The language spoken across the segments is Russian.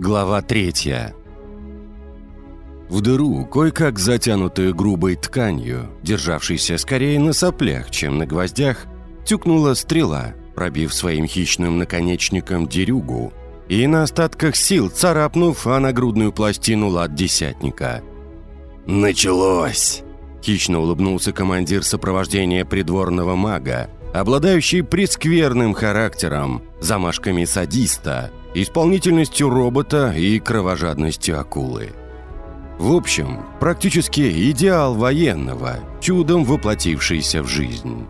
Глава третья. В дыру, кое-как затянутую грубой тканью, державшейся скорее на соплях, чем на гвоздях, тюкнула стрела, пробив своим хищным наконечником дерюгу и на остатках сил царапнув о нагрудную пластину лад десятника. «Началось!» – хищно улыбнулся командир сопровождения придворного мага, обладающий прескверным характером, замашками садиста – исполнительностью робота и кровожадностью акулы. В общем, практически идеал военного, чудом воплотившийся в жизнь.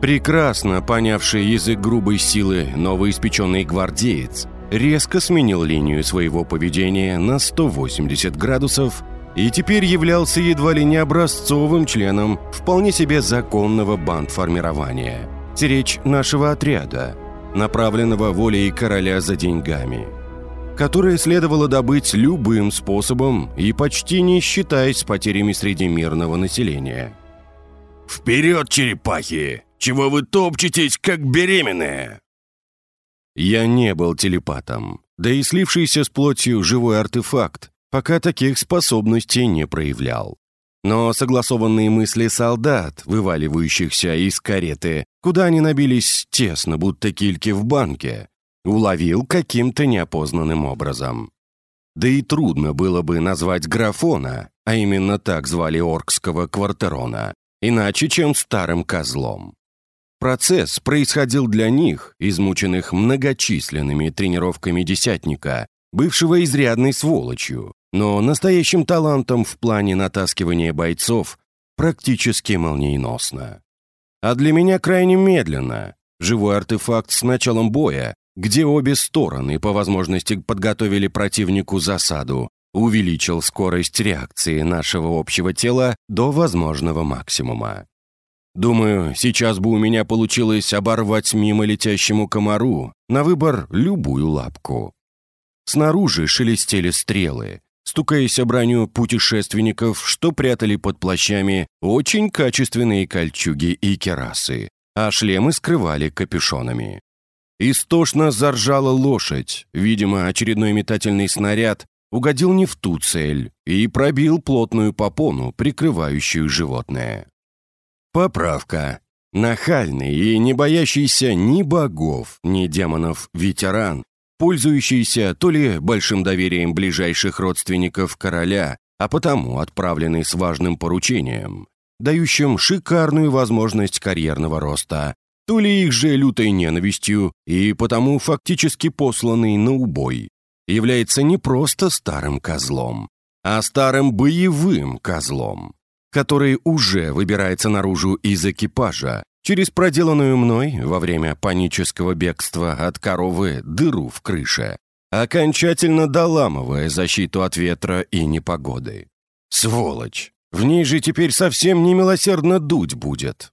Прекрасно понявший язык грубой силы новоиспеченный гвардеец резко сменил линию своего поведения на 180 градусов и теперь являлся едва ли не образцовым членом вполне себе законного бандформирования. Речь нашего отряда – направленного волей короля за деньгами, которые следовало добыть любым способом и почти не считаясь потерями среди мирного населения. «Вперед, черепахи! Чего вы топчетесь, как беременные?» Я не был телепатом, да и слившийся с плотью живой артефакт пока таких способностей не проявлял. Но согласованные мысли солдат, вываливающихся из кареты, куда они набились тесно, будто кильки в банке, уловил каким-то неопознанным образом. Да и трудно было бы назвать графона, а именно так звали оркского квартерона, иначе, чем старым козлом. Процесс происходил для них, измученных многочисленными тренировками десятника, бывшего изрядной сволочью, но настоящим талантом в плане натаскивания бойцов практически молниеносно. А для меня крайне медленно. Живой артефакт с началом боя, где обе стороны по возможности подготовили противнику засаду, увеличил скорость реакции нашего общего тела до возможного максимума. Думаю, сейчас бы у меня получилось оборвать мимо летящему комару на выбор любую лапку. Снаружи шелестели стрелы, стукаясь о броню путешественников, что прятали под плащами очень качественные кольчуги и керасы, а шлемы скрывали капюшонами. Истошно заржала лошадь, видимо, очередной метательный снаряд угодил не в ту цель и пробил плотную попону, прикрывающую животное. Поправка. Нахальный и не боящийся ни богов, ни демонов ветеран пользующийся то ли большим доверием ближайших родственников короля, а потому отправленный с важным поручением, дающим шикарную возможность карьерного роста, то ли их же лютой ненавистью и потому фактически посланный на убой, является не просто старым козлом, а старым боевым козлом, который уже выбирается наружу из экипажа, через проделанную мной во время панического бегства от коровы дыру в крыше, окончательно доламывая защиту от ветра и непогоды. Сволочь! В ней же теперь совсем немилосердно дуть будет.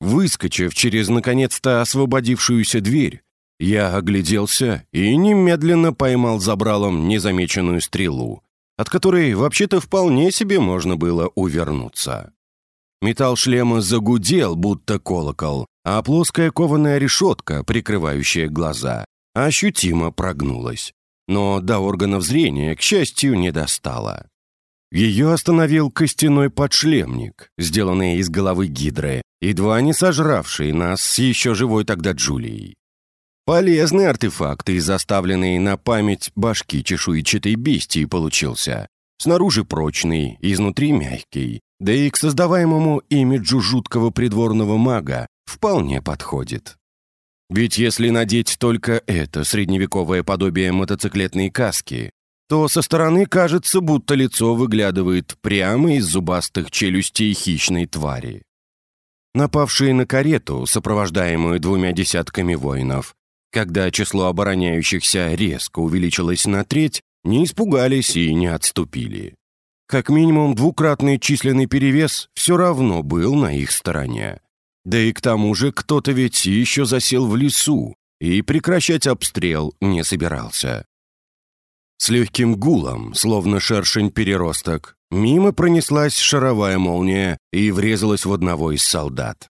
Выскочив через наконец-то освободившуюся дверь, я огляделся и немедленно поймал забралом незамеченную стрелу, от которой вообще-то вполне себе можно было увернуться. Металл шлема загудел, будто колокол, а плоская кованая решетка, прикрывающая глаза, ощутимо прогнулась. Но до органов зрения, к счастью, не достала. Ее остановил костяной подшлемник, сделанный из головы гидры, едва не сожравший нас с еще живой тогда Джулией. Полезный артефакт и заставленный на память башки чешуйчатой бестии получился. Снаружи прочный, изнутри мягкий, да и к создаваемому имиджу жуткого придворного мага вполне подходит. Ведь если надеть только это средневековое подобие мотоциклетной каски, то со стороны кажется, будто лицо выглядывает прямо из зубастых челюстей хищной твари. Напавшие на карету, сопровождаемую двумя десятками воинов, когда число обороняющихся резко увеличилось на треть, не испугались и не отступили. Как минимум двукратный численный перевес все равно был на их стороне. Да и к тому же кто-то ведь еще засел в лесу и прекращать обстрел не собирался. С легким гулом, словно шершень-переросток, мимо пронеслась шаровая молния и врезалась в одного из солдат.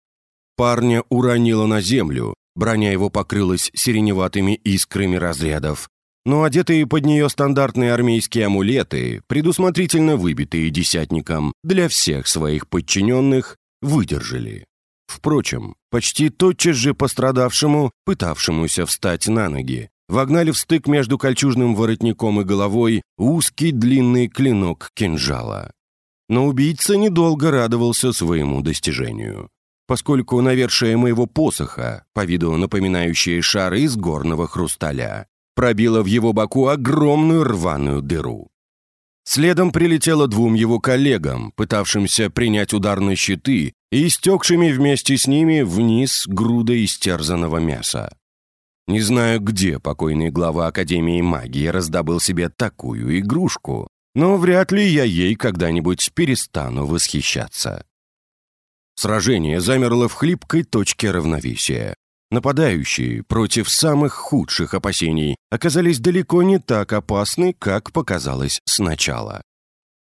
Парня уронило на землю, броня его покрылась сиреневатыми искрами разрядов, но одетые под нее стандартные армейские амулеты, предусмотрительно выбитые десятником для всех своих подчиненных, выдержали. Впрочем, почти тотчас же пострадавшему, пытавшемуся встать на ноги, вогнали в стык между кольчужным воротником и головой узкий длинный клинок кинжала. Но убийца недолго радовался своему достижению, поскольку навершие моего посоха, по виду напоминающие шары из горного хрусталя, пробило в его боку огромную рваную дыру. Следом прилетело двум его коллегам, пытавшимся принять удар на щиты и истекшими вместе с ними вниз груда истерзанного мяса. Не знаю, где покойный глава Академии магии раздобыл себе такую игрушку, но вряд ли я ей когда-нибудь перестану восхищаться. Сражение замерло в хлипкой точке равновесия. Нападающие против самых худших опасений оказались далеко не так опасны, как показалось сначала.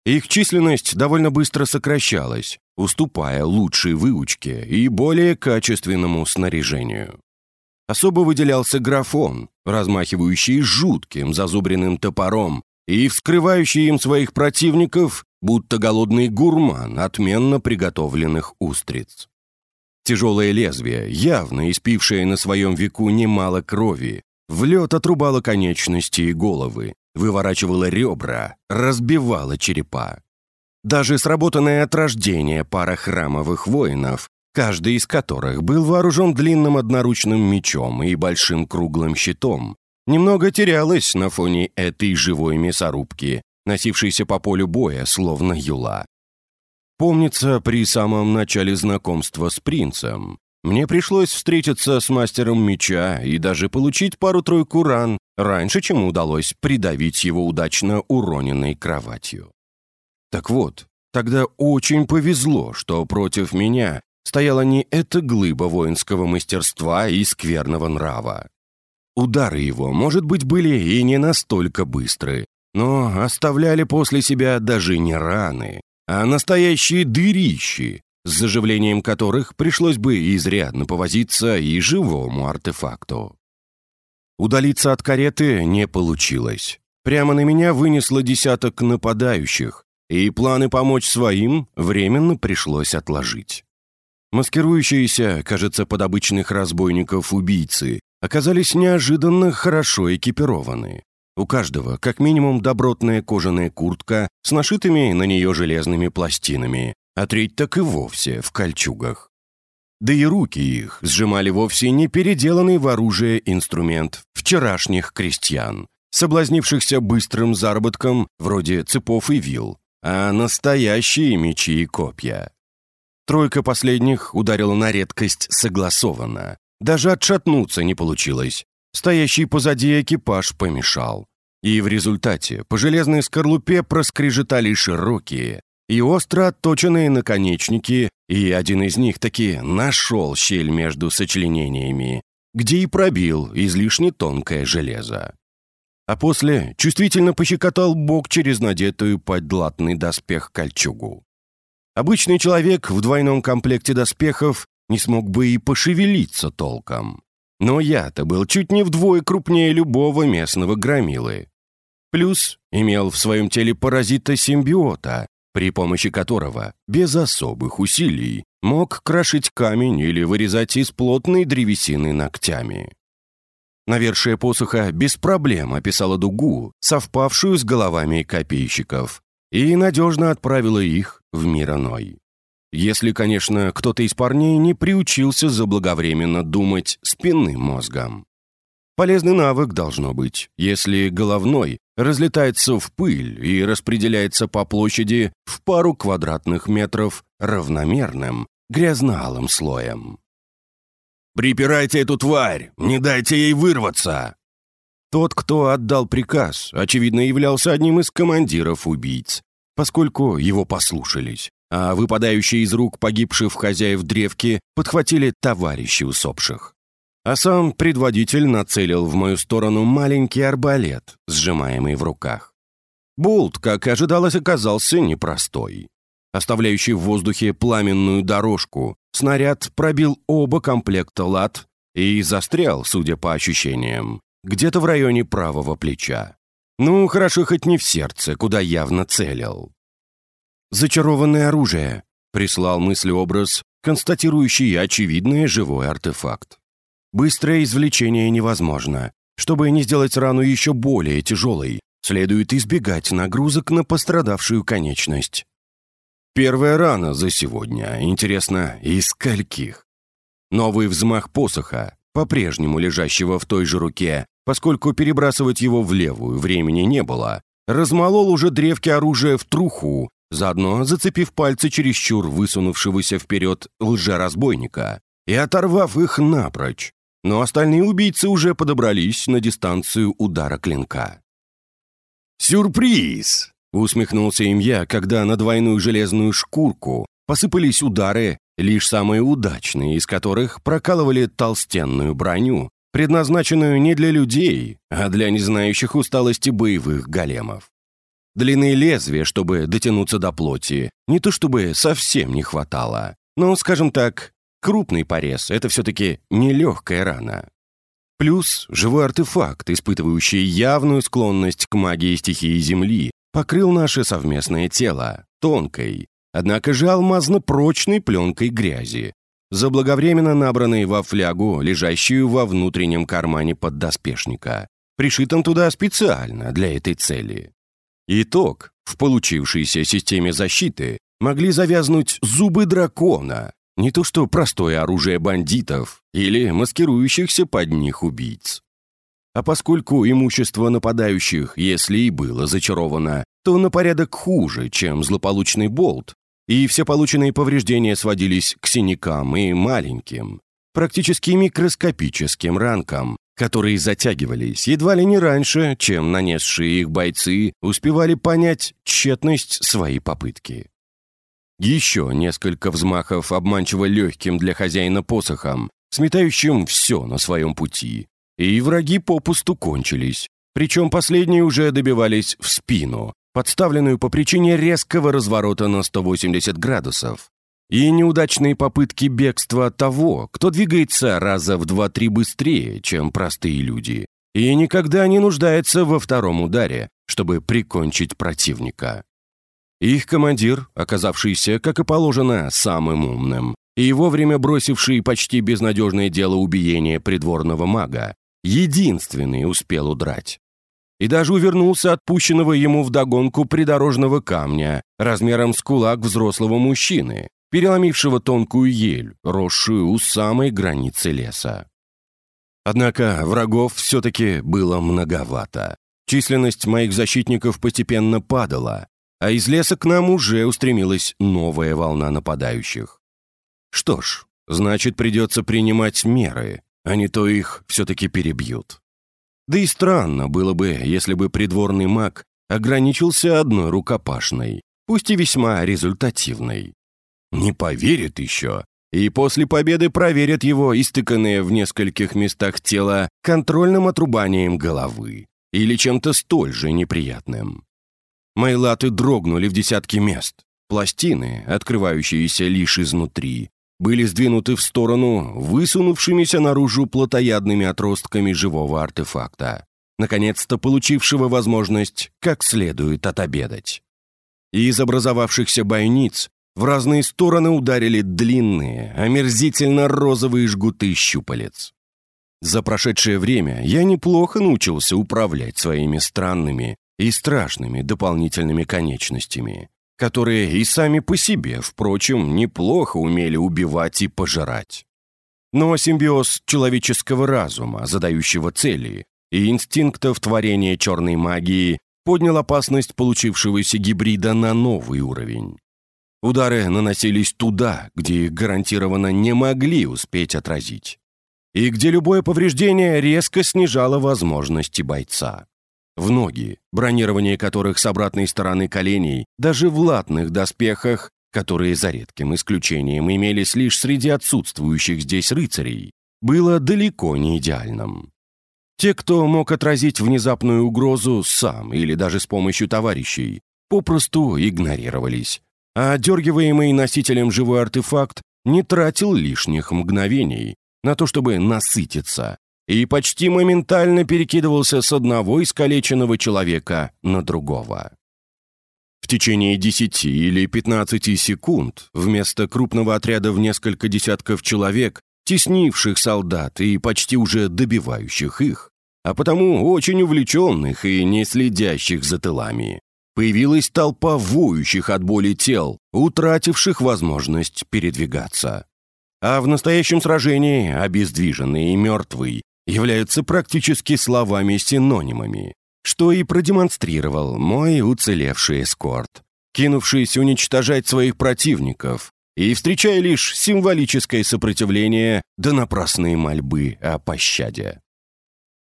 Их численность довольно быстро сокращалась, уступая лучшей выучке и более качественному снаряжению. Особо выделялся графон, размахивающий жутким зазубренным топором и вскрывающий им своих противников, будто голодный гурман отменно приготовленных устриц. Тяжелое лезвие, явно испившее на своем веку немало крови, в лед отрубало конечности и головы, выворачивало ребра, разбивало черепа. Даже сработанная от рождения пара храмовых воинов, каждый из которых был вооружен длинным одноручным мечом и большим круглым щитом, немного терялась на фоне этой живой мясорубки, носившейся по полю боя, словно юла. Помнится, при самом начале знакомства с принцем мне пришлось встретиться с мастером меча и даже получить пару-тройку ран, раньше, чем удалось придавить его удачно уроненной кроватью. Так вот, тогда очень повезло, что против меня стояла не эта глыба воинского мастерства и скверного нрава. Удары его, может быть, были и не настолько быстры, но оставляли после себя даже не раны, а настоящие дырищи, с заживлением которых пришлось бы изрядно повозиться и живому артефакту. Удалиться от кареты не получилось. Прямо на меня вынесло десяток нападающих, и планы помочь своим временно пришлось отложить. Маскирующиеся, кажется, под обычных разбойников убийцы, оказались неожиданно хорошо экипированы. У каждого как минимум добротная кожаная куртка с нашитыми на нее железными пластинами, а треть так и вовсе в кольчугах. Да и руки их сжимали вовсе не переделанный в оружие инструмент вчерашних крестьян, соблазнившихся быстрым заработком вроде цепов и вил, а настоящие мечи и копья. Тройка последних ударила на редкость согласованно. Даже отшатнуться не получилось, Стоящий позади экипаж помешал. И в результате по железной скорлупе проскрежетали широкие и остро отточенные наконечники, и один из них таки нашел щель между сочленениями, где и пробил излишне тонкое железо. А после чувствительно пощекотал бок через надетую под латный доспех кольчугу. Обычный человек в двойном комплекте доспехов не смог бы и пошевелиться толком. Но я-то был чуть не вдвое крупнее любого местного громилы. Плюс имел в своем теле паразита-симбиота, при помощи которого, без особых усилий, мог крошить камень или вырезать из плотной древесины ногтями. Навершие посоха без проблем описала дугу, совпавшую с головами копейщиков, и надежно отправила их в мир иной. Если, конечно, кто-то из парней не приучился заблаговременно думать спинным мозгом. Полезный навык должно быть, если головной разлетается в пыль и распределяется по площади в пару квадратных метров равномерным, грязно-алым слоем. «Припирайте эту тварь! Не дайте ей вырваться!» Тот, кто отдал приказ, очевидно, являлся одним из командиров убийц, поскольку его послушались а выпадающие из рук погибших хозяев древки подхватили товарищи усопших. А сам предводитель нацелил в мою сторону маленький арбалет, сжимаемый в руках. Болт, как и ожидалось, оказался непростой. Оставляющий в воздухе пламенную дорожку, снаряд пробил оба комплекта лад и застрял, судя по ощущениям, где-то в районе правого плеча. Ну, хорошо хоть не в сердце, куда явно целил. «Зачарованное оружие», — прислал мыслеобраз, констатирующий очевидный живой артефакт. «Быстрое извлечение невозможно. Чтобы не сделать рану еще более тяжелой, следует избегать нагрузок на пострадавшую конечность. Первая рана за сегодня. Интересно, из скольких? Новый взмах посоха, по-прежнему лежащего в той же руке, поскольку перебрасывать его в левую времени не было, размолол уже древки оружия в труху, заодно зацепив пальцы чересчур высунувшегося вперед лжеразбойника и оторвав их напрочь. Но остальные убийцы уже подобрались на дистанцию удара клинка. «Сюрприз!» — усмехнулся им я, когда на двойную железную шкурку посыпались удары, лишь самые удачные из которых прокалывали толстенную броню, предназначенную не для людей, а для незнающих усталости боевых големов. Длины лезвия, чтобы дотянуться до плоти, не то чтобы совсем не хватало, но, скажем так, крупный порез — это все-таки нелегкая рана. Плюс живой артефакт, испытывающий явную склонность к магии стихии Земли, покрыл наше совместное тело, тонкой, однако же алмазно-прочной пленкой грязи, заблаговременно набранной во флягу, лежащую во внутреннем кармане поддоспешника, пришитом туда специально для этой цели. Итог. В получившейся системе защиты могли завязнуть зубы дракона, не то что простое оружие бандитов или маскирующихся под них убийц. А поскольку имущество нападающих, если и было зачаровано, то на порядок хуже, чем злополучный болт, и все полученные повреждения сводились к синякам и маленьким, практически микроскопическим ранкам, которые затягивались едва ли не раньше, чем нанесшие их бойцы успевали понять тщетность своей попытки. Еще несколько взмахов обманчиво легким для хозяина посохом, сметающим все на своем пути, и враги попусту кончились, причем последние уже добивались в спину, подставленную по причине резкого разворота на 180 градусов, и неудачные попытки бегства того, кто двигается раза в два-три быстрее, чем простые люди, и никогда не нуждается во втором ударе, чтобы прикончить противника. Их командир, оказавшийся, как и положено, самым умным, и вовремя бросивший почти безнадежное дело убиения придворного мага, единственный успел удрать. И даже увернулся от пущенного ему вдогонку придорожного камня размером с кулак взрослого мужчины, переломившего тонкую ель, росшую у самой границы леса. Однако врагов все-таки было многовато. Численность моих защитников постепенно падала, а из леса к нам уже устремилась новая волна нападающих. Что ж, значит, придется принимать меры, а не то их все-таки перебьют. Да и странно было бы, если бы придворный маг ограничился одной рукопашной, пусть и весьма результативной. Не поверит еще. И после победы проверят его истыканные в нескольких местах тела контрольным отрубанием головы или чем-то столь же неприятным. Мои латы дрогнули в десятки мест. Пластины, открывающиеся лишь изнутри, были сдвинуты в сторону высунувшимися наружу плотоядными отростками живого артефакта, наконец-то получившего возможность как следует отобедать. И из образовавшихся бойниц в разные стороны ударили длинные, омерзительно-розовые жгуты щупалец. За прошедшее время я неплохо научился управлять своими странными и страшными дополнительными конечностями, которые и сами по себе, впрочем, неплохо умели убивать и пожирать. Но симбиоз человеческого разума, задающего цели, и инстинктов творения черной магии поднял опасность получившегося гибрида на новый уровень. Удары наносились туда, где их гарантированно не могли успеть отразить. И где любое повреждение резко снижало возможности бойца. В ноги, бронирование которых с обратной стороны коленей, даже в латных доспехах, которые за редким исключением имелись лишь среди отсутствующих здесь рыцарей, было далеко не идеальным. Те, кто мог отразить внезапную угрозу сам или даже с помощью товарищей, попросту игнорировались, а одергиваемый носителем живой артефакт не тратил лишних мгновений на то, чтобы насытиться, и почти моментально перекидывался с одного искалеченного человека на другого. В течение 10 или 15 секунд вместо крупного отряда в несколько десятков человек, теснивших солдат и почти уже добивающих их, а потому очень увлеченных и не следящих за тылами, появилась толпа воющих от боли тел, утративших возможность передвигаться. А в настоящем сражении обездвиженный и мертвый являются практически словами-синонимами, что и продемонстрировал мой уцелевший эскорт, кинувшись уничтожать своих противников и встречая лишь символическое сопротивление да напрасные мольбы о пощаде.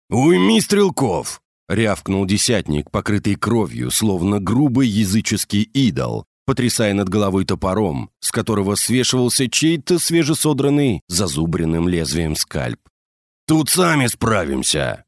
«Уйми стрелков!» — рявкнул десятник, покрытый кровью, словно грубый языческий идол, потрясая над головой топором, с которого свешивался чей-то свежесодранный зазубренным лезвием скальп. «Тут сами справимся!»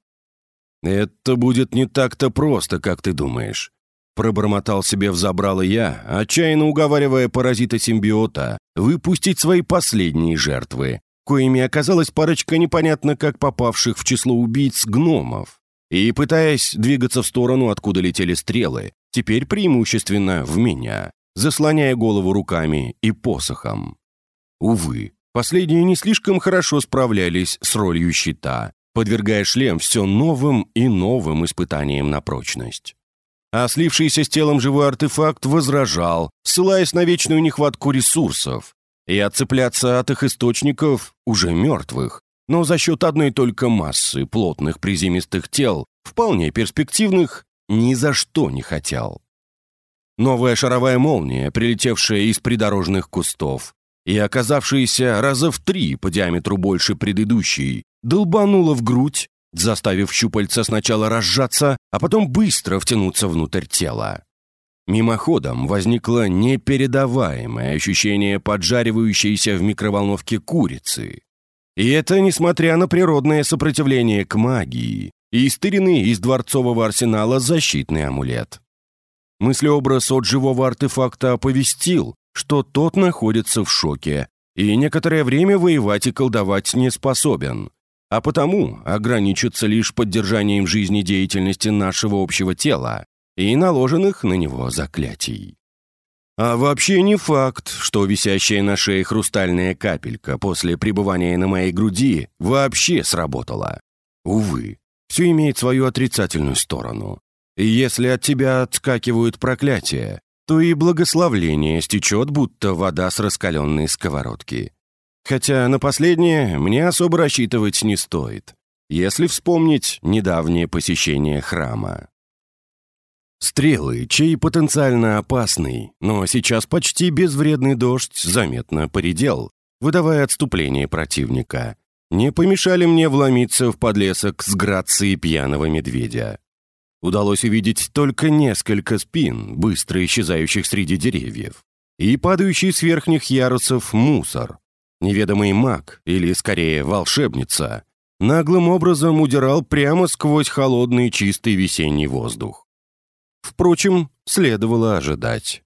«Это будет не так-то просто, как ты думаешь», — пробормотал себе взобрало я, отчаянно уговаривая паразита-симбиота выпустить свои последние жертвы, коими оказалась парочка непонятно как попавших в число убийц гномов. И пытаясь двигаться в сторону, откуда летели стрелы, теперь преимущественно в меня, заслоняя голову руками и посохом. Увы, последние не слишком хорошо справлялись с ролью щита, подвергая шлем все новым и новым испытаниям на прочность. А слившийся с телом живой артефакт возражал, ссылаясь на вечную нехватку ресурсов, и отцепляться от их источников, уже мертвых, но за счет одной только массы плотных приземистых тел, вполне перспективных, ни за что не хотел. Новая шаровая молния, прилетевшая из придорожных кустов и оказавшаяся раза в три по диаметру больше предыдущей, долбанула в грудь, заставив щупальца сначала разжаться, а потом быстро втянуться внутрь тела. Мимоходом возникло непередаваемое ощущение поджаривающейся в микроволновке курицы. И это несмотря на природное сопротивление к магии и стыренный из дворцового арсенала защитный амулет. Мыслеобраз от живого артефакта оповестил, что тот находится в шоке и некоторое время воевать и колдовать не способен, а потому ограничится лишь поддержанием жизнедеятельности нашего общего тела и наложенных на него заклятий. А вообще не факт, что висящая на шее хрустальная капелька после пребывания на моей груди вообще сработала. Увы, все имеет свою отрицательную сторону. И если от тебя отскакивают проклятия, то и благословление стечет, будто вода с раскаленной сковородки. Хотя на последнее мне особо рассчитывать не стоит, если вспомнить недавнее посещение храма. Стрелы, чей потенциально опасный, но сейчас почти безвредный дождь заметно поредел, выдавая отступление противника, не помешали мне вломиться в подлесок с грацией пьяного медведя. Удалось увидеть только несколько спин, быстро исчезающих среди деревьев, и падающий с верхних ярусов мусор, Неведомый маг, или скорее волшебница, наглым образом удирал прямо сквозь холодный чистый весенний воздух. Впрочем, следовало ожидать.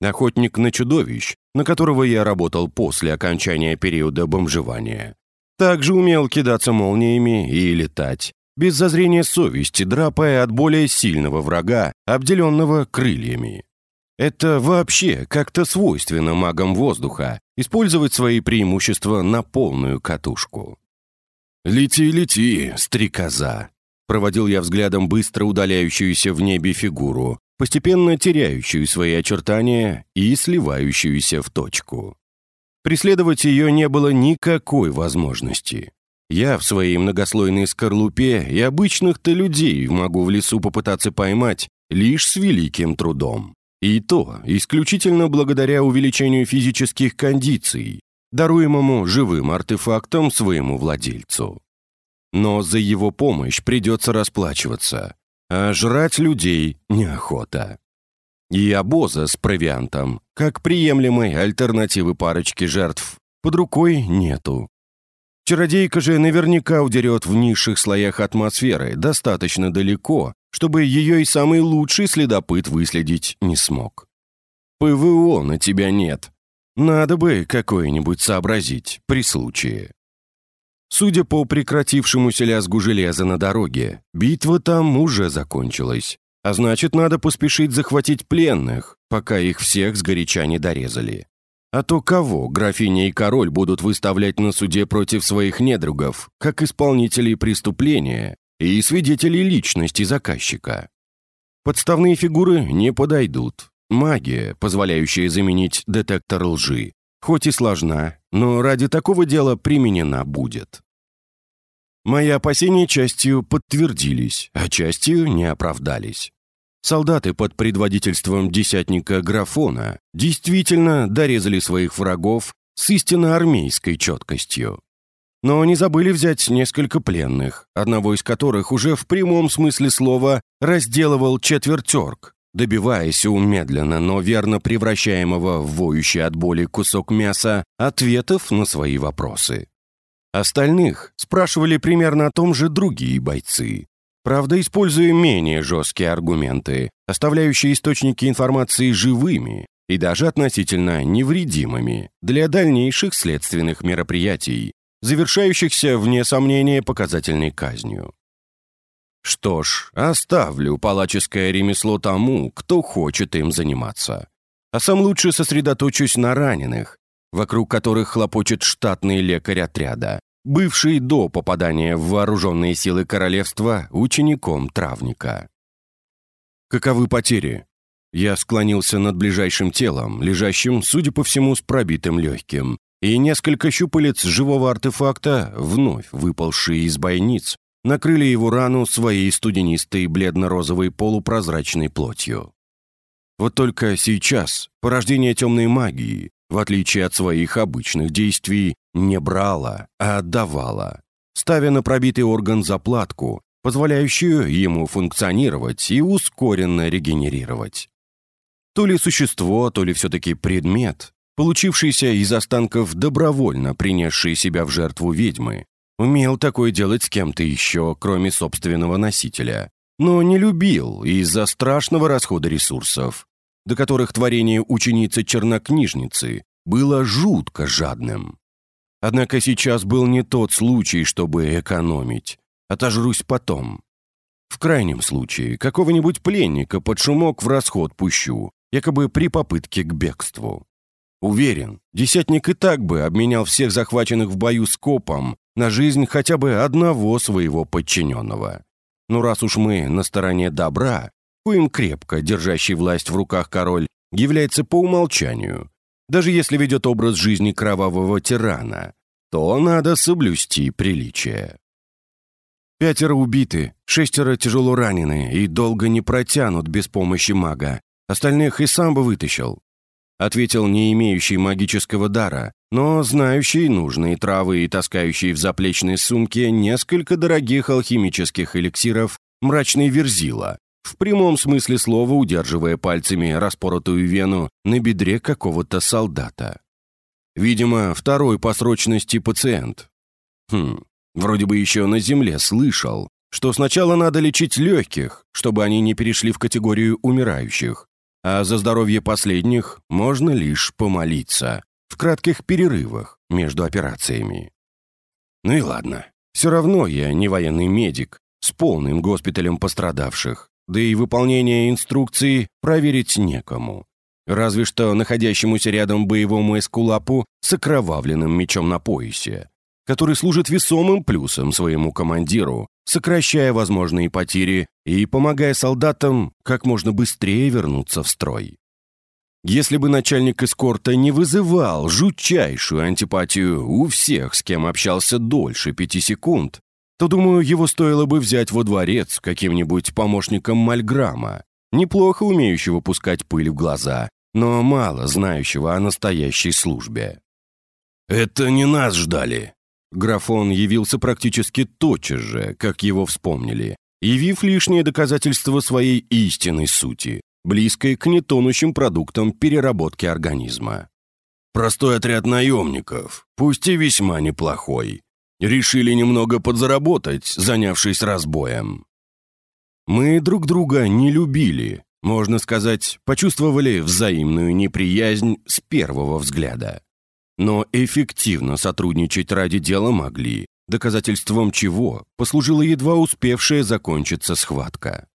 Охотник на чудовищ, на которого я работал после окончания периода бомжевания, также умел кидаться молниями и летать, без зазрения совести, драпая от более сильного врага, обделенного крыльями. Это вообще как-то свойственно магам воздуха использовать свои преимущества на полную катушку. «Лети, лети, стрекоза!» Проводил я взглядом быстро удаляющуюся в небе фигуру, постепенно теряющую свои очертания и сливающуюся в точку. Преследовать ее не было никакой возможности. Я в своей многослойной скорлупе и обычных-то людей могу в лесу попытаться поймать лишь с великим трудом. И то исключительно благодаря увеличению физических кондиций, даруемому живым артефактом своему владельцу. Но за его помощь придется расплачиваться, а жрать людей неохота. И обоза с провиантом, как приемлемой альтернативы парочки жертв, под рукой нету. Чародейка же наверняка удерет в низших слоях атмосферы достаточно далеко, чтобы ее и самый лучший следопыт выследить не смог. ПВО на тебя нет. Надо бы какое-нибудь сообразить при случае. Судя по прекратившемуся лязгу железа на дороге, битва там уже закончилась. А значит, надо поспешить захватить пленных, пока их всех сгоряча не дорезали. А то кого графиня и король будут выставлять на суде против своих недругов, как исполнителей преступления и свидетелей личности заказчика? Подставные фигуры не подойдут. Магия, позволяющая заменить детектор лжи, хоть и сложна, но ради такого дела применена будет. Мои опасения частью подтвердились, а частью не оправдались. Солдаты под предводительством десятника Графона действительно дорезали своих врагов с истинно армейской четкостью. Но не забыли взять несколько пленных, одного из которых уже в прямом смысле слова разделывал четвертерк, добиваясь у медленно, но верно превращаемого в воющий от боли кусок мяса ответов на свои вопросы. Остальных спрашивали примерно о том же другие бойцы, Правда, используя менее жесткие аргументы, оставляющие источники информации живыми и даже относительно невредимыми для дальнейших следственных мероприятий, завершающихся, вне сомнения, показательной казнью. Что ж, оставлю палаческое ремесло тому, кто хочет им заниматься. А сам лучше сосредоточусь на раненых, вокруг которых хлопочет штатный лекарь отряда, бывший до попадания в вооруженные силы королевства учеником травника. Каковы потери? Я склонился над ближайшим телом, лежащим, судя по всему, с пробитым легким, и несколько щупалец живого артефакта, вновь выпалшие из бойниц, накрыли его рану своей студенистой бледно-розовой полупрозрачной плотью. Вот только сейчас порождение темной магии, в отличие от своих обычных действий, не брала, а отдавала, ставя на пробитый орган заплатку, позволяющую ему функционировать и ускоренно регенерировать. То ли существо, то ли все-таки предмет, получившийся из останков добровольно принесшие себя в жертву ведьмы, умел такое делать с кем-то еще, кроме собственного носителя, но не любил из-за страшного расхода ресурсов, до которых творение ученицы-чернокнижницы было жутко жадным. Однако сейчас был не тот случай, чтобы экономить. Отожрусь потом. В крайнем случае, какого-нибудь пленника под шумок в расход пущу, якобы при попытке к бегству. Уверен, десятник и так бы обменял всех захваченных в бою скопом на жизнь хотя бы одного своего подчиненного. Но раз уж мы на стороне добра, коим крепко держащий власть в руках король является по умолчанию, даже если ведет образ жизни кровавого тирана, то надо соблюсти приличие. Пятеро убиты, шестеро тяжело ранены и долго не протянут без помощи мага. Остальных и сам бы вытащил. Ответил не имеющий магического дара, но знающий нужные травы и таскающий в заплечной сумке несколько дорогих алхимических эликсиров мрачный верзила, в прямом смысле слова удерживая пальцами распоротую вену на бедре какого-то солдата. Видимо, второй по срочности пациент. Хм, вроде бы еще на земле слышал, что сначала надо лечить легких, чтобы они не перешли в категорию умирающих, а за здоровье последних можно лишь помолиться в кратких перерывах между операциями. Ну и ладно, все равно я не военный медик с полным госпиталем пострадавших, да и выполнение инструкции проверить некому. Разве что находящемуся рядом боевому эскулапу с окровавленным мечом на поясе, который служит весомым плюсом своему командиру, сокращая возможные потери и помогая солдатам как можно быстрее вернуться в строй. Если бы начальник эскорта не вызывал жутчайшую антипатию у всех, с кем общался дольше пяти секунд, то, думаю, его стоило бы взять во дворец каким-нибудь помощником Мальграма, неплохо умеющего пускать пыль в глаза, но мало знающего о настоящей службе. «Это не нас ждали!» Графон явился практически тотчас же, как его вспомнили, явив лишнее доказательство своей истинной сути, близкой к нетонущим продуктам переработки организма. «Простой отряд наемников, пусть и весьма неплохой, Решили немного подзаработать, занявшись разбоем. Мы друг друга не любили, можно сказать, почувствовали взаимную неприязнь с первого взгляда. Но эффективно сотрудничать ради дела могли, доказательством чего послужила едва успевшая закончиться схватка.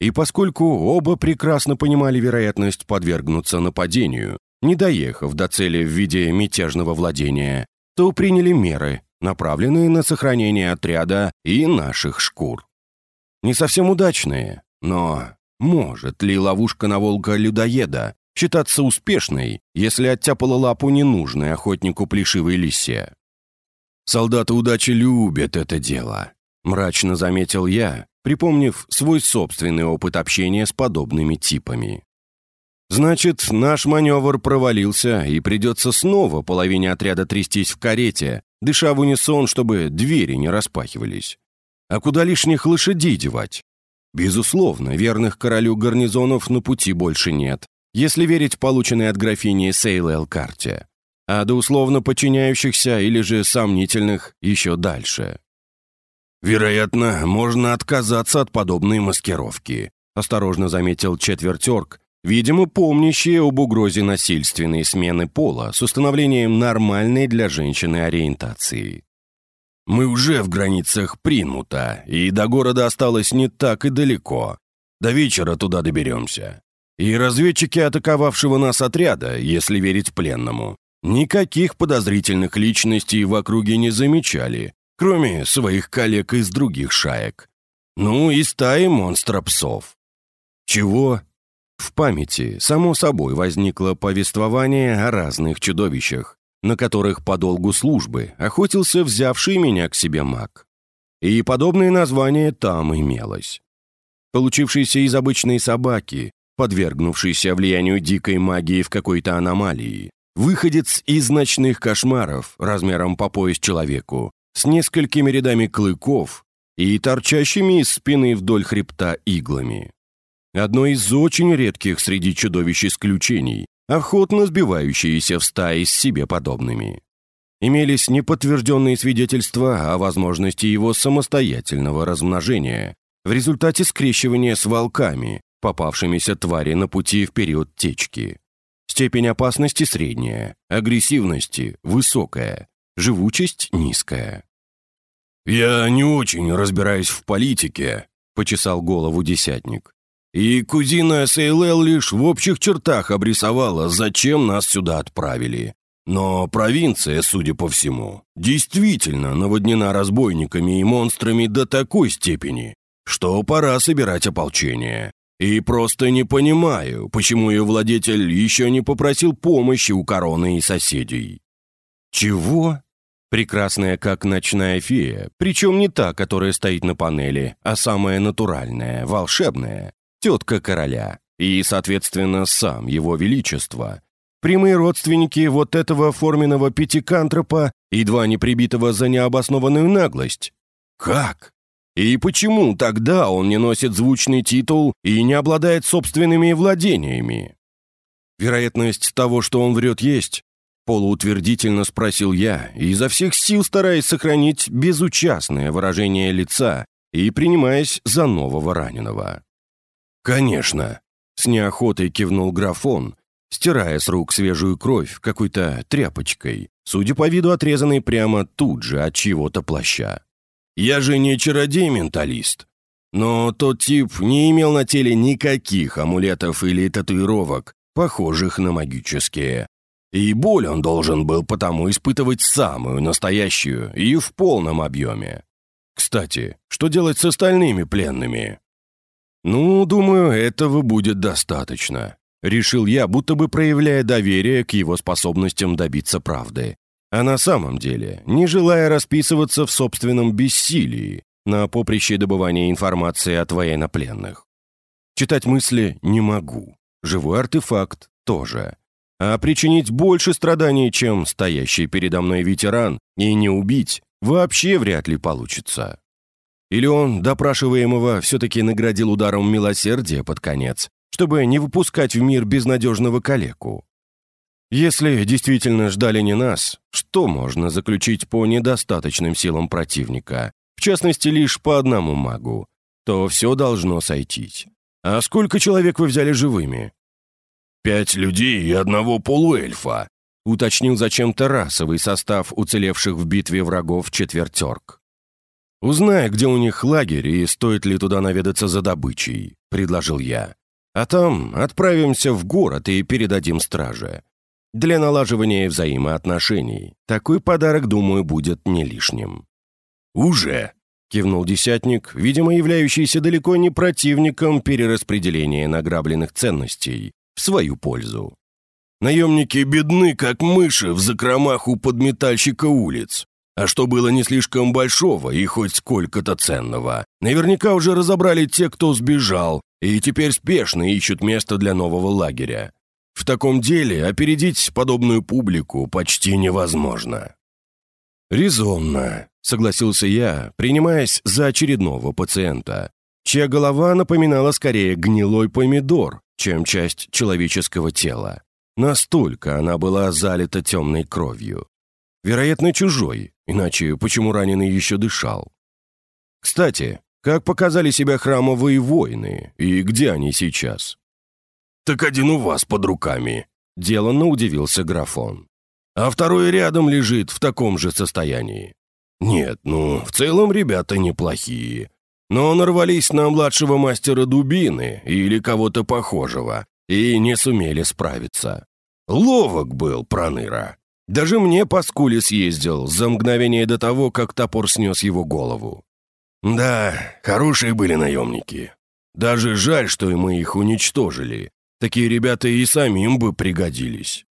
И поскольку оба прекрасно понимали вероятность подвергнуться нападению, не доехав до цели в виде мятежного владения, то приняли меры, направленные на сохранение отряда и наших шкур. Не совсем удачные, но может ли ловушка на волка-людоеда считаться успешной, если оттяпала лапу ненужной охотнику плешивой лисе? Солдаты удачи любят это дело, мрачно заметил я, припомнив свой собственный опыт общения с подобными типами. Значит, наш маневр провалился, и придется снова половине отряда трястись в карете, дыша в унисон, чтобы двери не распахивались. А куда лишних лошадей девать? Безусловно, верных королю гарнизонов на пути больше нет, если верить полученной от графини Сейлэл карте. А до условно подчиняющихся или же сомнительных еще дальше. «Вероятно, можно отказаться от подобной маскировки», осторожно заметил четвертерк, видимо, помнящий об угрозе насильственной смены пола с установлением нормальной для женщины ориентации. Мы уже в границах Принмута, и до города осталось не так и далеко. До вечера туда доберемся. И разведчики атаковавшего нас отряда, если верить пленному, никаких подозрительных личностей в округе не замечали, кроме своих коллег из других шаек. Ну и стаи монстра-псов. Чего? В памяти, само собой, возникло повествование о разных чудовищах, на которых по долгу службы охотился взявший меня к себе маг. И подобное название там имелось. Получившийся из обычной собаки, подвергнувшийся влиянию дикой магии в какой-то аномалии, выходец из ночных кошмаров размером по пояс человеку, с несколькими рядами клыков и торчащими из спины вдоль хребта иглами. Одно из очень редких среди чудовищ исключений, охотно сбивающиеся в стаи с себе подобными. Имелись неподтвержденные свидетельства о возможности его самостоятельного размножения в результате скрещивания с волками, попавшимися твари на пути в период течки. Степень опасности средняя, агрессивности высокая, живучесть низкая. «Я не очень разбираюсь в политике», — почесал голову десятник. И кузина Сейлел лишь в общих чертах обрисовала, зачем нас сюда отправили. Но провинция, судя по всему, действительно наводнена разбойниками и монстрами до такой степени, что пора собирать ополчение. И просто не понимаю, почему ее владетель еще не попросил помощи у короны и соседей. Чего? Прекрасная, как ночная фея, причем не та, которая стоит на панели, а самая натуральная, волшебная, тетка короля и, соответственно, сам его величество, прямые родственники вот этого форменного пятикантропа, едва не прибитого за необоснованную наглость. Как? И почему тогда он не носит звучный титул и не обладает собственными владениями? Вероятность того, что он врет, есть. Полуутвердительно спросил я, изо всех сил стараясь сохранить безучастное выражение лица и принимаясь за нового раненого. «Конечно!» — с неохотой кивнул графон, стирая с рук свежую кровь какой-то тряпочкой, судя по виду отрезанной прямо тут же от чьего-то плаща. «Я же не чародей-менталист. Но тот тип не имел на теле никаких амулетов или татуировок, похожих на магические. И боль он должен был потому испытывать самую настоящую и в полном объеме. Кстати, что делать с остальными пленными?» «Ну, думаю, этого будет достаточно», — решил я, будто бы проявляя доверие к его способностям добиться правды. А на самом деле, не желая расписываться в собственном бессилии на поприще добывания информации от военнопленных. Читать мысли не могу. Живой артефакт тоже. А причинить больше страданий, чем стоящий передо мной ветеран, и не убить, вообще вряд ли получится. Или он допрашиваемого все-таки наградил ударом милосердия под конец, чтобы не выпускать в мир безнадежного калеку? Если действительно ждали не нас, что можно заключить по недостаточным силам противника, в частности, лишь по одному магу, то все должно сойтись. А сколько человек вы взяли живыми? Пять людей и одного полуэльфа. уточнил зачем-то расовый состав уцелевших в битве врагов четвертерк. «Узнай, где у них лагерь и стоит ли туда наведаться за добычей», — предложил я. «А там отправимся в город и передадим страже. Для налаживания взаимоотношений. Такой подарок, думаю, будет не лишним». «Уже!» — кивнул десятник, видимо, являющийся далеко не противником перераспределения награбленных ценностей в свою пользу. «Наемники бедны, как мыши в закромах у подметальщика улиц. А что было не слишком большого и хоть сколько-то ценного, наверняка уже разобрали те, кто сбежал, и теперь спешно ищут место для нового лагеря. В таком деле опередить подобную публику почти невозможно». «Резонно», — согласился я, принимаясь за очередного пациента, чья голова напоминала скорее гнилой помидор, чем часть человеческого тела. Настолько она была залита темной кровью. Вероятно, чужой, иначе почему раненый еще дышал? Кстати, как показали себя храмовые воины, и где они сейчас? «Так один у вас под руками», — деланно удивился графон а второй рядом лежит в таком же состоянии. Нет, ну, в целом ребята неплохие. Но нарвались на младшего мастера дубины или кого-то похожего и не сумели справиться. Ловок был проныра. Даже мне по скуле съездил за мгновение до того, как топор снес его голову. Да, хорошие были наемники. Даже жаль, что мы их уничтожили. Такие ребята и самим бы пригодились.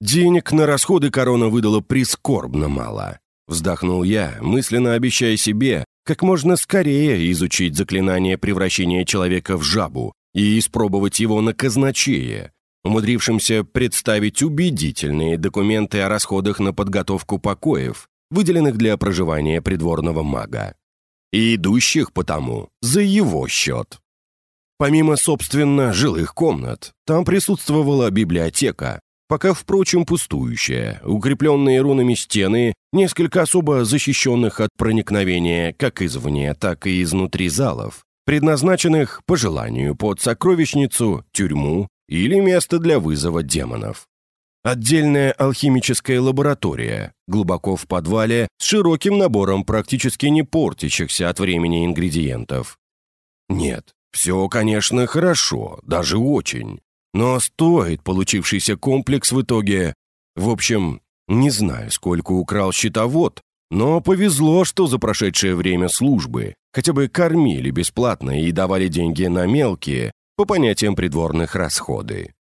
Денег на расходы корона выдала прискорбно мало. Вздохнул я, мысленно обещая себе как можно скорее изучить заклинание превращения человека в жабу и испробовать его на казначее, умудрившимся представить убедительные документы о расходах на подготовку покоев, выделенных для проживания придворного мага. И идущих потому за его счет. Помимо, собственно, жилых комнат, там присутствовала библиотека, пока, впрочем, пустующая, укрепленные рунами стены, несколько особо защищенных от проникновения как извне, так и изнутри залов, предназначенных, по желанию, под сокровищницу, тюрьму или место для вызова демонов. Отдельная алхимическая лаборатория, глубоко в подвале, с широким набором практически не портящихся от времени ингредиентов. Нет, все, конечно, хорошо, даже очень. Но стоит получившийся комплекс в итоге... В общем, не знаю, сколько украл щитовод, но повезло, что за прошедшее время службы хотя бы кормили бесплатно и давали деньги на мелкие, по понятиям придворных, расходы.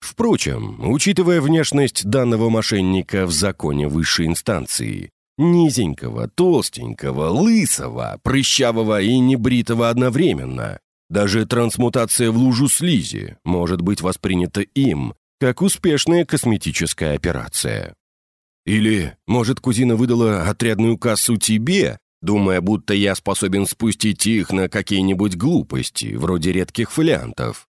Впрочем, учитывая внешность данного мошенника в законе высшей инстанции, низенького, толстенького, лысого, прыщавого и небритого одновременно, даже трансмутация в лужу слизи может быть воспринята им как успешная косметическая операция. Или, может, кузина выдала отрядную кассу тебе, думая, будто я способен спустить их на какие-нибудь глупости, вроде редких фолиантов.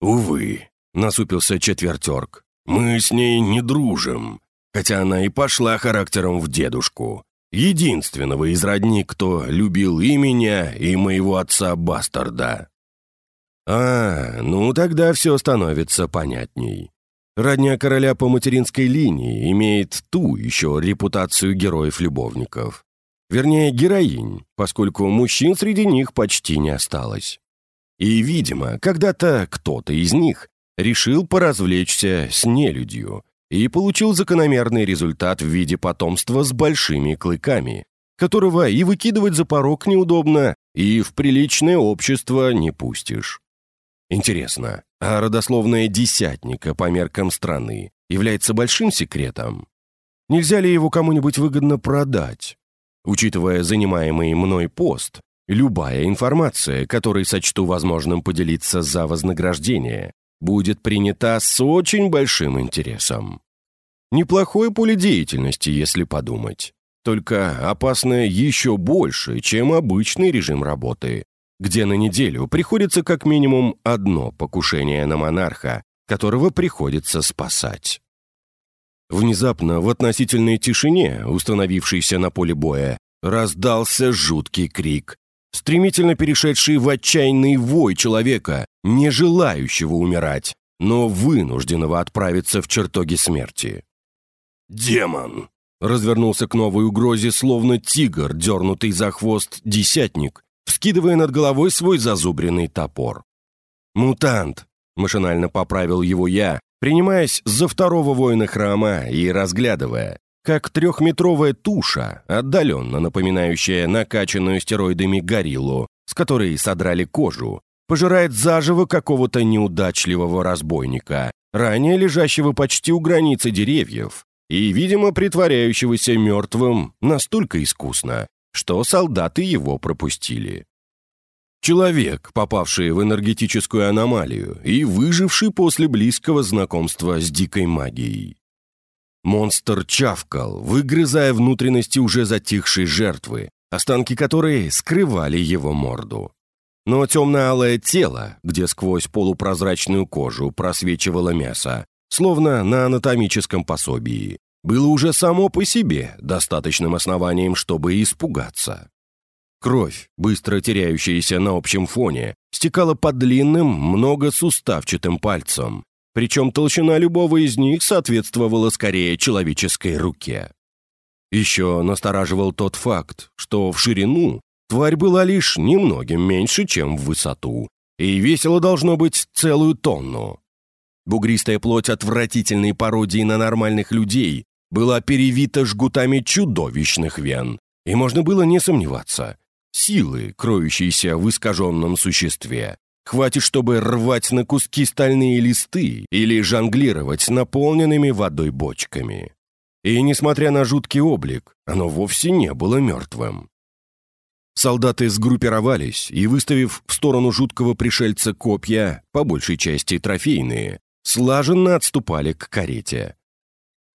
«Увы», — насупился четвертерк, — «мы с ней не дружим, хотя она и пошла характером в дедушку единственного из родни, кто любил и меня, и моего отца-бастарда. А, ну тогда все становится понятней. Родня короля по материнской линии имеет ту еще репутацию героев-любовников. Вернее, героинь, поскольку мужчин среди них почти не осталось. И, видимо, когда-то кто-то из них решил поразвлечься с нелюдью, и получил закономерный результат в виде потомства с большими клыками, которого и выкидывать за порог неудобно, и в приличное общество не пустишь. Интересно, а родословная десятника по меркам страны является большим секретом? Нельзя ли его кому-нибудь выгодно продать? Учитывая занимаемый мной пост, любая информация, которой сочту возможным поделиться за вознаграждение, будет принята с очень большим интересом. Неплохое поле деятельности, если подумать. Только опасное еще больше, чем обычный режим работы, где на неделю приходится как минимум одно покушение на монарха, которого приходится спасать. Внезапно в относительной тишине, установившейся на поле боя, раздался жуткий крик, стремительно перешедший в отчаянный вой человека, не желающего умирать, но вынужденного отправиться в чертоги смерти. «Демон!» — развернулся к новой угрозе, словно тигр, дернутый за хвост десятник, вскидывая над головой свой зазубренный топор. «Мутант!» — машинально поправил его я, принимаясь за второго воина храма и разглядывая, как трехметровая туша, отдаленно напоминающая накачанную стероидами гориллу, с которой содрали кожу, пожирает заживо какого-то неудачливого разбойника, ранее лежащего почти у границы деревьев и, видимо, притворяющегося мертвым настолько искусно, что солдаты его пропустили. Человек, попавший в энергетическую аномалию и выживший после близкого знакомства с дикой магией. Монстр чавкал, выгрызая внутренности уже затихшей жертвы, останки которой скрывали его морду. Но темно-алое тело, где сквозь полупрозрачную кожу просвечивало мясо, словно на анатомическом пособии, было уже само по себе достаточным основанием, чтобы испугаться. Кровь, быстро теряющаяся на общем фоне, стекала по длинным, многосуставчатым пальцам, причем толщина любого из них соответствовала скорее человеческой руке. Еще настораживал тот факт, что в ширину тварь была лишь немногим меньше, чем в высоту, и весила должно быть целую тонну. Бугристая плоть отвратительной пародии на нормальных людей была перевита жгутами чудовищных вен, и можно было не сомневаться. Силы, кроющиеся в искаженном существе, Хватит, чтобы рвать на куски стальные листы или жонглировать наполненными водой бочками. И, несмотря на жуткий облик, оно вовсе не было мертвым. Солдаты сгруппировались и, выставив в сторону жуткого пришельца копья, по большей части трофейные, слаженно отступали к карете.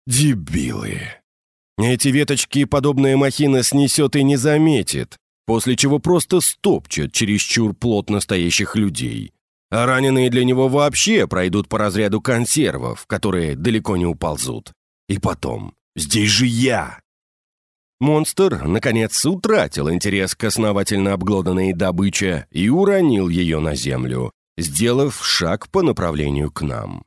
Дебилы! Эти веточки подобная махина снесет и не заметит, после чего просто стопчет чересчур плотно стоящих людей. А раненые для него вообще пройдут по разряду консервов, которые далеко не уползут. И потом, здесь же я! Монстр, наконец, утратил интерес к основательно обглоданной добыче и уронил ее на землю, сделав шаг по направлению к нам.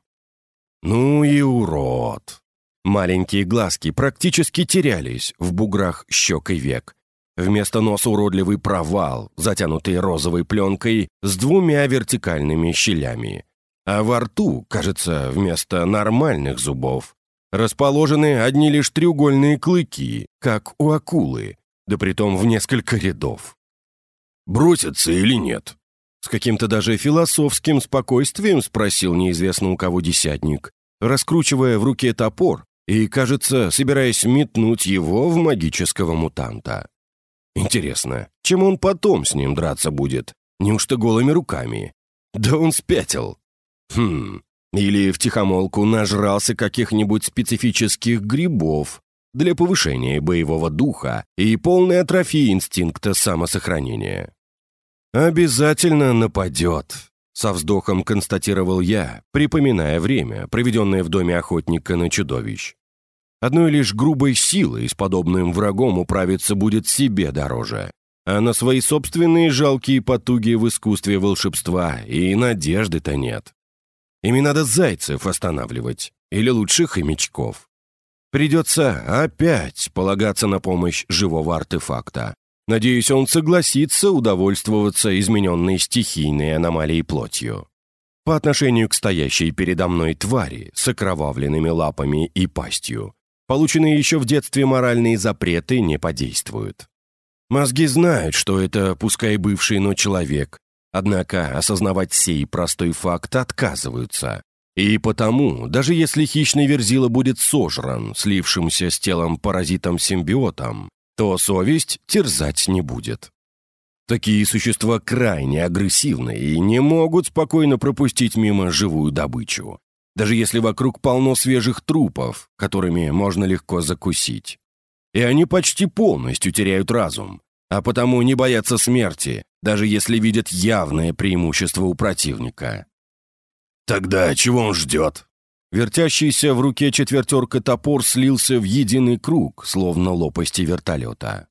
Ну и урод! Маленькие глазки практически терялись в буграх щек и век, Вместо носа уродливый провал, затянутый розовой пленкой с двумя вертикальными щелями. А во рту, кажется, вместо нормальных зубов, расположены одни лишь треугольные клыки, как у акулы, да притом в несколько рядов. «Бросятся или нет?» С каким-то даже философским спокойствием спросил неизвестно у кого десятник, раскручивая в руке топор и, кажется, собираясь метнуть его в магического мутанта. Интересно, чем он потом с ним драться будет? Неужто голыми руками? Да он спятил. Хм, или втихомолку нажрался каких-нибудь специфических грибов для повышения боевого духа и полной атрофии инстинкта самосохранения. «Обязательно нападет», — со вздохом констатировал я, припоминая время, проведенное в доме охотника на чудовищ. Одной лишь грубой силой с подобным врагом управиться будет себе дороже. А на свои собственные жалкие потуги в искусстве волшебства и надежды-то нет. Ими надо зайцев останавливать, или лучше хомячков. Придется опять полагаться на помощь живого артефакта. Надеюсь, он согласится удовольствоваться измененной стихийной аномалией плотью. По отношению к стоящей передо мной твари с окровавленными лапами и пастью, Полученные еще в детстве моральные запреты не подействуют. Мозги знают, что это, пускай бывший, но человек, однако осознавать сей простой факт отказываются. И потому, даже если хищный верзила будет сожран, слившимся с телом паразитом-симбиотом, то совесть терзать не будет. Такие существа крайне агрессивны и не могут спокойно пропустить мимо живую добычу даже если вокруг полно свежих трупов, которыми можно легко закусить. И они почти полностью теряют разум, а потому не боятся смерти, даже если видят явное преимущество у противника. Тогда чего он ждет? Вертящийся в руке четвертерка топор слился в единый круг, словно лопасти вертолета.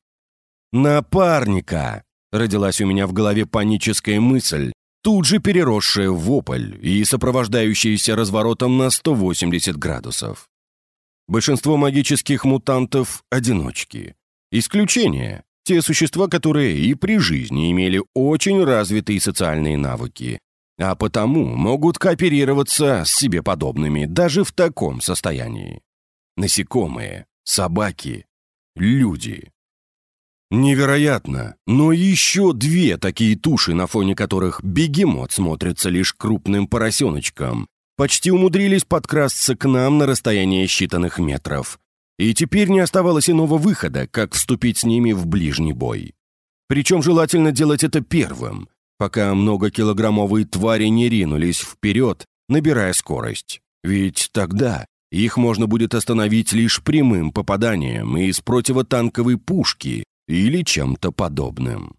«Напарника!» — родилась у меня в голове паническая мысль, тут же переросшая в вопль и сопровождающаяся разворотом на 180 градусов. Большинство магических мутантов — одиночки. Исключение — те существа, которые и при жизни имели очень развитые социальные навыки, а потому могут кооперироваться с себе подобными даже в таком состоянии. Насекомые, собаки, люди. Невероятно, но еще две такие туши, на фоне которых бегемот смотрится лишь крупным поросеночком, почти умудрились подкрасться к нам на расстояние считанных метров. И теперь не оставалось иного выхода, как вступить с ними в ближний бой. Причем желательно делать это первым, пока многокилограммовые твари не ринулись вперед, набирая скорость. Ведь тогда их можно будет остановить лишь прямым попаданием из противотанковой пушки или чем-то подобным.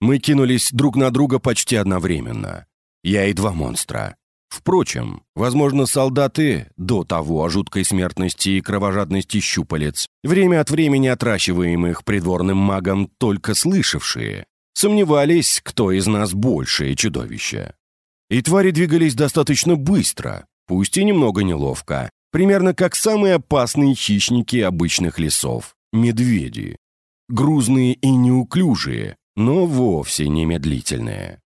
Мы кинулись друг на друга почти одновременно. Я и два монстра. Впрочем, возможно, солдаты, до того о жуткой смертности и кровожадности щупалец, время от времени отращиваемых придворным магом только слышавшие, сомневались, кто из нас большее чудовище. И твари двигались достаточно быстро, пусть и немного неловко, примерно как самые опасные хищники обычных лесов – медведи. Грузные и неуклюжие, но вовсе не медлительные.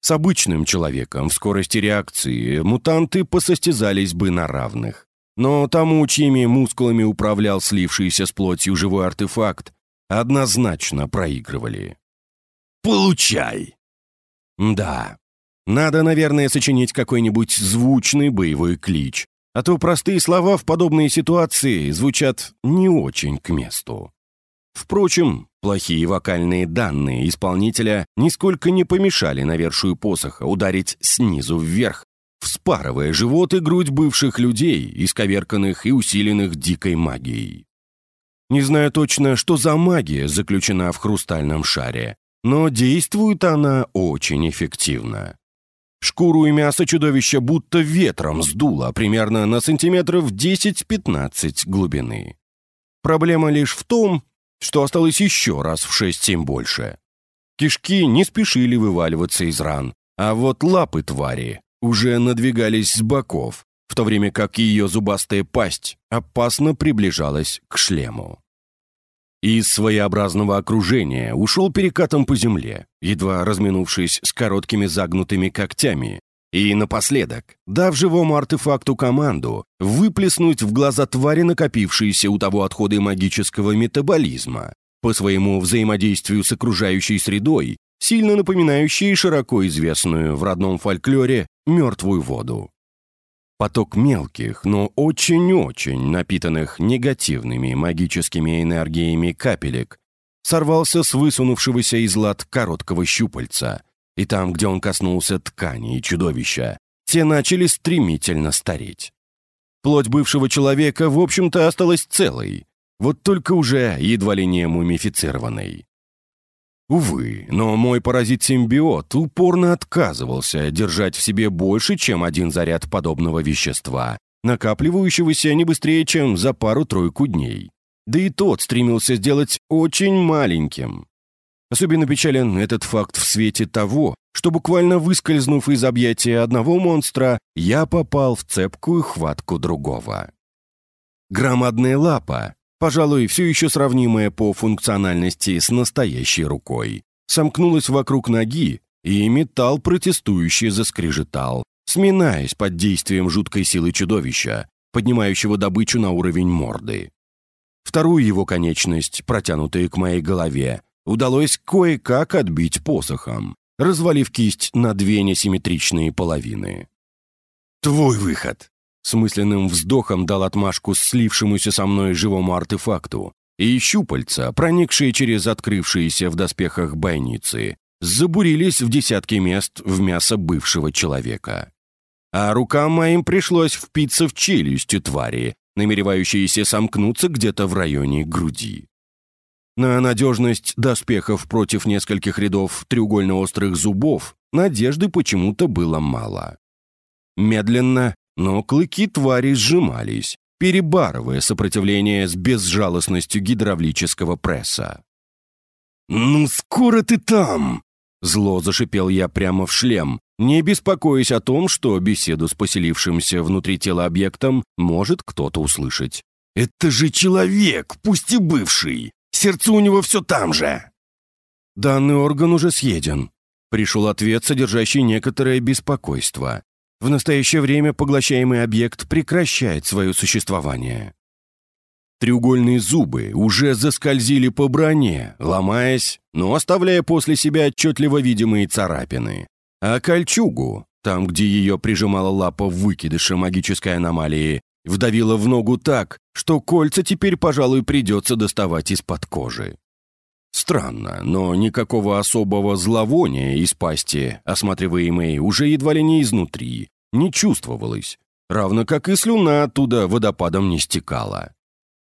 С обычным человеком в скорости реакции мутанты посостязались бы на равных. Но тому, чьими мускулами управлял слившийся с плотью живой артефакт, однозначно проигрывали. «Получай!» Да, надо, наверное, сочинить какой-нибудь звучный боевой клич, а то простые слова в подобные ситуации звучат не очень к месту. Впрочем, плохие вокальные данные исполнителя нисколько не помешали навершию посоха ударить снизу вверх, вспарывая живот и грудь бывших людей, исковерканных и усиленных дикой магией. Не знаю точно, что за магия заключена в хрустальном шаре, но действует она очень эффективно. Шкуру и мясо чудовища будто ветром сдуло примерно на сантиметров 10-15 глубины. Проблема лишь в том, что осталось еще раз в 6-7 больше. Кишки не спешили вываливаться из ран, а вот лапы твари уже надвигались с боков, в то время как ее зубастая пасть опасно приближалась к шлему. Из своеобразного окружения ушел перекатом по земле, едва разминувшись с короткими загнутыми когтями, и напоследок, дав живому артефакту команду, выплеснуть в глаза твари накопившиеся у того отходы магического метаболизма, по своему взаимодействию с окружающей средой, сильно напоминающие широко известную в родном фольклоре мертвую воду. Поток мелких, но очень-очень напитанных негативными магическими энергиями капелек сорвался с высунувшегося из лад короткого щупальца, и там, где он коснулся ткани и чудовища, те начали стремительно стареть. Плоть бывшего человека, в общем-то, осталась целой, вот только уже едва ли не мумифицированной. Увы, но мой паразит-симбиот упорно отказывался держать в себе больше, чем один заряд подобного вещества, накапливающегося не быстрее, чем за пару-тройку дней. Да и тот стремился сделать очень маленьким. Особенно печален этот факт в свете того, что буквально выскользнув из объятия одного монстра, я попал в цепкую хватку другого. Громадная лапа, пожалуй, все еще сравнимая по функциональности с настоящей рукой, сомкнулась вокруг ноги, и металл протестующий заскрежетал, сминаясь под действием жуткой силы чудовища, поднимающего добычу на уровень морды. Вторую его конечность, протянутую к моей голове, удалось кое-как отбить посохом, развалив кисть на две несимметричные половины. «Твой выход!» С мысленным вздохом дал отмашку слившемуся со мной живому артефакту, и щупальца, проникшие через открывшиеся в доспехах бойницы, забурились в десятки мест в мясо бывшего человека. А рукам моим пришлось впиться в челюсть твари, намеревающиеся сомкнуться где-то в районе груди. На надежность доспехов против нескольких рядов треугольно-острых зубов надежды почему-то было мало. Медленно, но клыки твари сжимались, перебарывая сопротивление с безжалостностью гидравлического пресса. «Ну, скоро ты там!» Зло зашипел я прямо в шлем, не беспокоясь о том, что беседу с поселившимся внутри тела объектом может кто-то услышать. «Это же человек, пусть и бывший! Сердце у него все там же!» «Данный орган уже съеден», — пришел ответ, содержащий некоторое беспокойство. В настоящее время поглощаемый объект прекращает свое существование. Треугольные зубы уже заскользили по броне, ломаясь, но оставляя после себя отчетливо видимые царапины. А кольчугу, там, где ее прижимала лапа в выкидыше магической аномалии, вдавила в ногу так, что кольца теперь, пожалуй, придется доставать из-под кожи. Странно, но никакого особого зловония из пасти, осматриваемой уже едва ли не изнутри, не чувствовалось, равно как и слюна оттуда водопадом не стекала.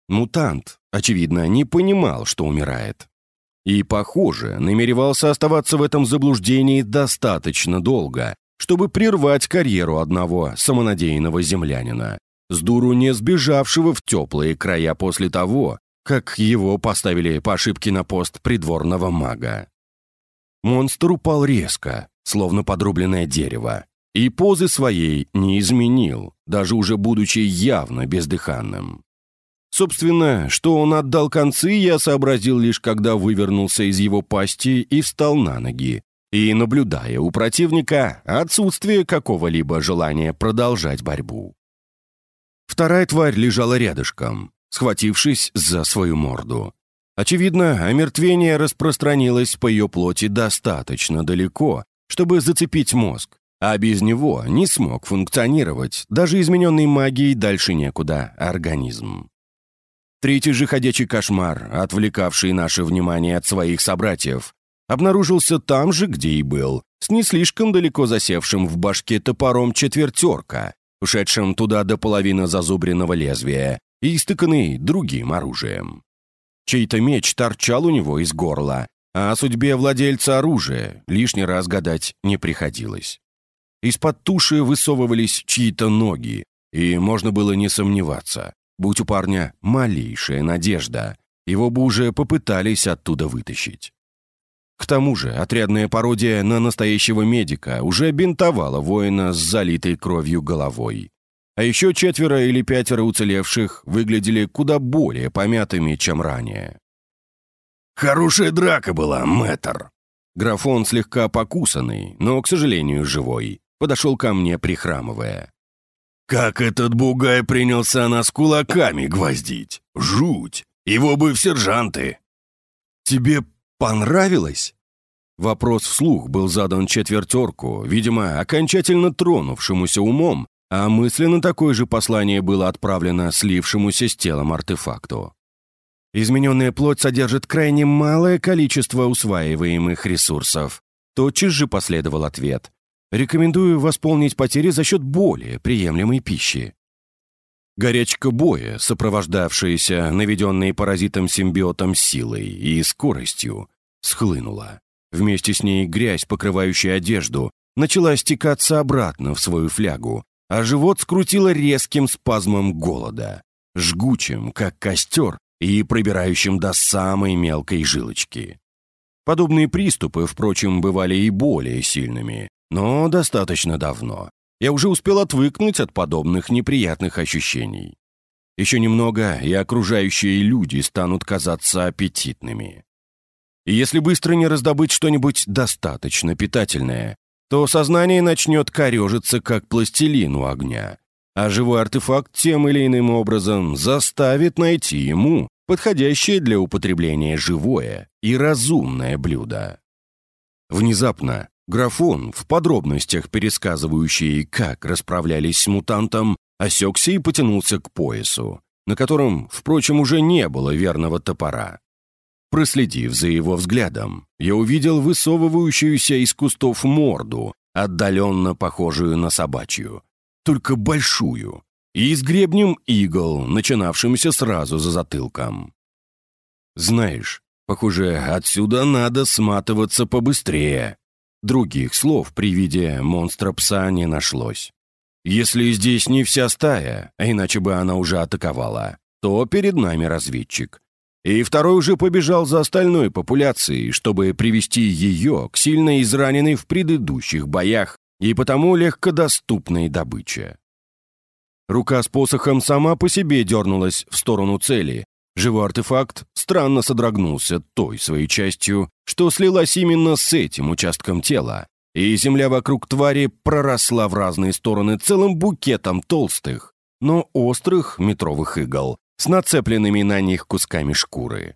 Мутант, очевидно, не понимал, что умирает. И, похоже, намеревался оставаться в этом заблуждении достаточно долго, чтобы прервать карьеру одного самонадеянного землянина, с дуру не сбежавшего в теплые края после того, как его поставили по ошибке на пост придворного мага. Монстр упал резко, словно подрубленное дерево, и позы своей не изменил, даже уже будучи явно бездыханным. Собственно, что он отдал концы, я сообразил лишь когда вывернулся из его пасти и встал на ноги, и наблюдая у противника отсутствие какого-либо желания продолжать борьбу. Вторая тварь лежала рядышком, схватившись за свою морду. Очевидно, омертвение распространилось по ее плоти достаточно далеко, чтобы зацепить мозг, а без него не смог функционировать даже измененный магией дальше некуда организм. Третий же ходячий кошмар, отвлекавший наше внимание от своих собратьев, обнаружился там же, где и был, с не слишком далеко засевшим в башке топором четвертерка, ушедшим туда до половины зазубренного лезвия, и истыканный другим оружием. Чей-то меч торчал у него из горла, а о судьбе владельца оружия лишний раз гадать не приходилось. Из-под туши высовывались чьи-то ноги, и можно было не сомневаться. Будь у парня малейшая надежда, его бы уже попытались оттуда вытащить. К тому же отрядная пародия на настоящего медика уже бинтовала воина с залитой кровью головой. А еще четверо или пятеро уцелевших выглядели куда более помятыми, чем ранее. «Хорошая драка была, мэтр!» Графон, слегка покусанный, но, к сожалению, живой, подошел ко мне, прихрамывая. «Как этот бугай принялся нас кулаками гвоздить! Жуть! Его бы в сержанты!» «Тебе понравилось?» Вопрос вслух был задан четвертерку, видимо, окончательно тронувшемуся умом а мысленно такое же послание было отправлено слившемуся с телом артефакту. Измененная плоть содержит крайне малое количество усваиваемых ресурсов. Тотчас же последовал ответ. Рекомендую восполнить потери за счет более приемлемой пищи. Горячка боя, сопровождавшаяся наведенной паразитом-симбиотом силой и скоростью, схлынула. Вместе с ней грязь, покрывающая одежду, начала стекаться обратно в свою флягу, а живот скрутило резким спазмом голода, жгучим, как костер, и пробирающим до самой мелкой жилочки. Подобные приступы, впрочем, бывали и более сильными, но достаточно давно. Я уже успел отвыкнуть от подобных неприятных ощущений. Еще немного, и окружающие люди станут казаться аппетитными. И если быстро не раздобыть что-нибудь достаточно питательное, то сознание начнет корежиться, как пластилин у огня, а живой артефакт тем или иным образом заставит найти ему подходящее для употребления живое и разумное блюдо. Внезапно графон, в подробностях пересказывающий, как расправлялись с мутантом, осекся и потянулся к поясу, на котором, впрочем, уже не было верного топора. Проследив за его взглядом, я увидел высовывающуюся из кустов морду, отдаленно похожую на собачью, только большую, и с гребнем игл, начинавшимся сразу за затылком. «Знаешь, похоже, отсюда надо сматываться побыстрее». Других слов при виде монстра-пса не нашлось. Если здесь не вся стая, а иначе бы она уже атаковала, то перед нами разведчик. и второй уже побежал за остальной популяцией, чтобы привести ее к сильно израненной в предыдущих боях и потому легкодоступной добыче. Рука с посохом сама по себе дернулась в сторону цели. Живой артефакт странно содрогнулся той своей частью, что слилась именно с этим участком тела, и земля вокруг твари проросла в разные стороны целым букетом толстых, но острых метровых игл с нацепленными на них кусками шкуры.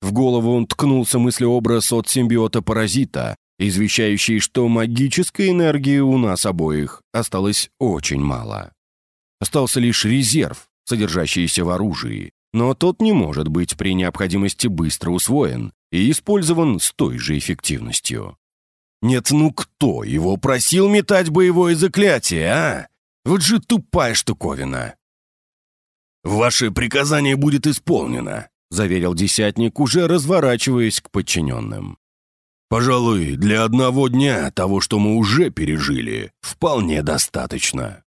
В голову он ткнулся мыслеобраз от симбиота-паразита, извещающий, что магической энергии у нас обоих осталось очень мало. Остался лишь резерв, содержащийся в оружии, но тот не может быть при необходимости быстро усвоен и использован с той же эффективностью. Нет, ну кто его просил метать боевое заклятие, а? Вот же тупая штуковина. «Ваше приказание будет исполнено», — заверил десятник, уже разворачиваясь к подчиненным. «Пожалуй, для одного дня того, что мы уже пережили, вполне достаточно».